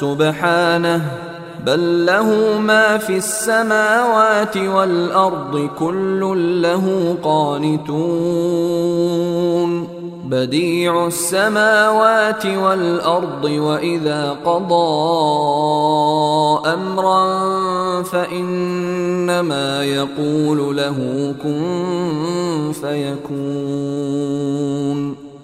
سبحانه بل له ما في السماوات والأرض كل له قانتون. بديع السماوات والأرض وإذا قضى أمرا فإنما يقول له كن فيكون.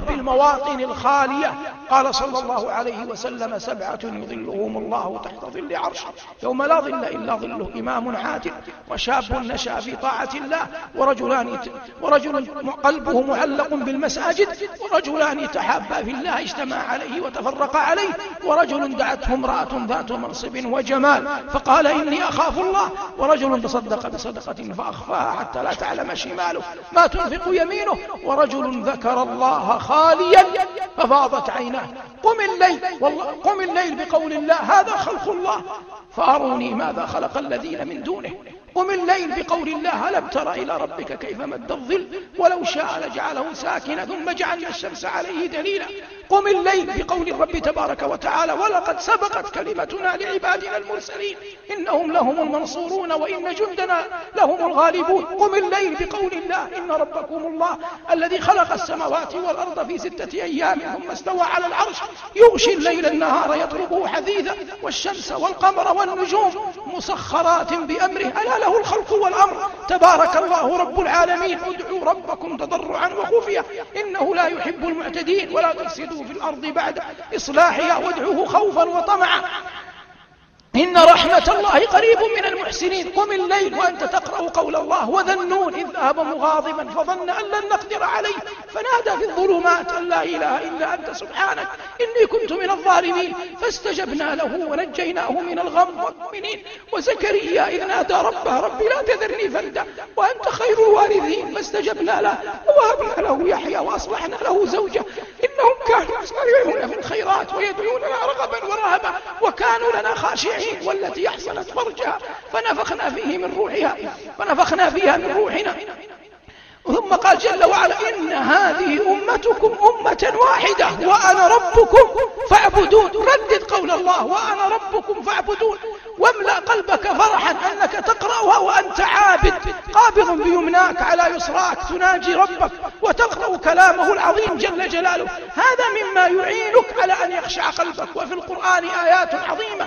بالمواطن الخالية. قال صلى الله عليه وسلم سبعة يظلهم الله تحت ظل عرشه يوم لا ظل إلا ظله إمام عادل وشاب نشأ في طاعة الله ورجلان ورجل قلبه معلق بالمساجد ورجلان تحابا في الله اجتمع عليه وتفرقا عليه ورجل دعته امرأة ذات منصب وجمال فقال إني أخاف الله ورجل تصدق بصدقة فأخفاها حتى لا تعلم شماله ما تنفق يمينه ورجل ذكر الله خاليا ففاضت عيناه. قم الليل والله قم الليل بقول الله هذا خلق الله. فأروني ماذا خلق الذين من دونه. قم الليل بقول الله ألم تر إلى ربك كيف مد الظل؟ ولو شاء لجعله ساكنا ثم جعلنا الشمس عليه دليلا. قم الليل بقول الرب تبارك وتعالى ولقد سبقت كلمتنا لعبادنا المرسلين إنهم لهم المنصورون وإن جندنا لهم الغالبون. قم الليل بقول الله إن ربكم الله الذي خلق السماوات والأرض في ستة أيام ثم استوى على العرش يغشي الليل النهار يطلبه حثيثا والشمس والقمر والنجوم مسخرات بأمره. ألا له الخلق والأمر. تبارك الله رب العالمين. ادعوا ربكم تضرعا وخفيا إنه لا يحب المعتدين ولا تفسدوا في الأرض بعد إصلاحها وادعوه خوفا وطمعا. إن رحمة الله قريب من المحسنين. قم الليل وأنت تقرأ قول الله. وذا إذ ذهب مغاضبا فظن أن لن نقدر عليه. فنادى في الظلمات أن لا إله إلا أنت سبحانك. إني كنت من الظالمين. فاستجبنا له ونجيناه من الغم والمؤمنين. وزكريا إذ نادى ربه ربي لا تذرني فردا. وأنت خير الوارثين. فاستجبنا له. ووهبنا له يحيى وأصلحنا له زوجه. إنهم كانوا يسارعون في الخيرات ويدعوننا رغبا ورهبا وكانوا لنا خاشعين والتي أحصنت فرجها فنفخنا فيه من روحها فنفخنا فيها من روحنا. ثم قال جل وعلا إن هذه أمتكم أمة واحدة وأنا ربكم فاعبدون. ردد قول الله وأنا ربكم فاعبدون. واملأ قلبك فرحا أنك تقرأها وأنت عابد. قابض بيمناك على يسراك تناجي ربك وتقرأ كلامه العظيم جل جلاله. هذا مما يعينك على أن يخشع قلبك. وفي القرآن آيات عظيمة.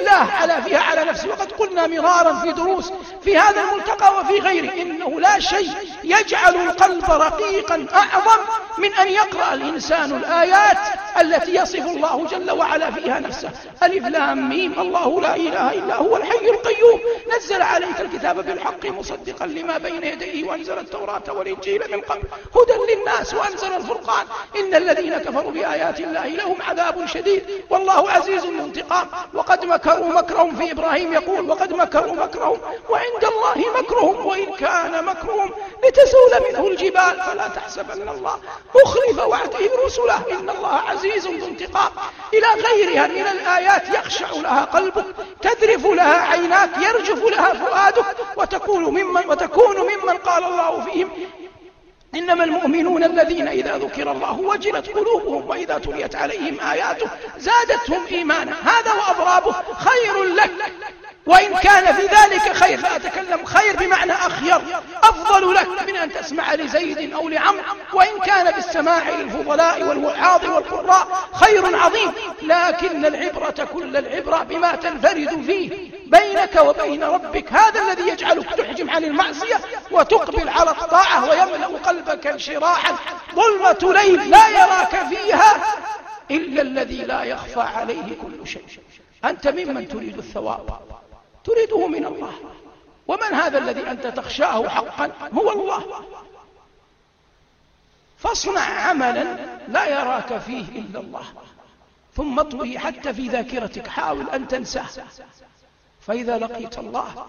الله على فيها على نفسه. وقد قلنا مرارا في دروس في هذا الملتقى وفي غيره إنه لا شيء يجعل القلب رقيقا أعظم من أن يقرأ الإنسان الآيات التي يصف الله جل وعلا فيها نفسه. ألف لام ميم. الله لا إله إلا هو الحي القيوم. نزل عليك الكتاب بالحق مصدقا لما بين يديه وأنزل التوراة والإنجيل من قبل. هدى للناس وأنزل الفرقان. إن الذين كفروا بآيات الله لهم عذاب شديد. والله عزيز انتقام. وقد مكروا مكرهم في إبراهيم يقول وقد مكروا مكرهم. وعند الله مكرهم. وإن كان مكرهم لتزول منه الجبال. فلا تحسبن الله مخلف وعده رسله إن الله عزيز ذو انتقام. إلى غيرها من الآيات يخشع لها قلبك تذرف لها عيناك يرجف لها فؤادك وتكون ممن, وتكون ممن قال الله فيهم إنما المؤمنون الذين إذا ذكر الله وجلت قلوبهم وإذا تليت عليهم آياته زادتهم إيمانا. هذا وأضرابه خير لك. وإن كان في ذلك خير. كان بالسماع للفضلاء والوعاظ والقراء خير عظيم. لكن العبرة كل العبرة بما تنفرد فيه بينك وبين ربك. هذا الذي يجعلك تحجم عن المعصية وتقبل على الطاعة ويملأ قلبك انشراحا. ظلمة ليل لا يراك فيها إلا الذي لا يخفى عليه كل شيء. أنت ممن تريد الثواب تريده من الله. ومن هذا الذي أنت تخشاه حقا؟ هو الله. فاصنع عملا لا يراك فيه إلا الله. ثم اطوي حتى في ذاكرتك. حاول أن تنساه. فإذا لقيت الله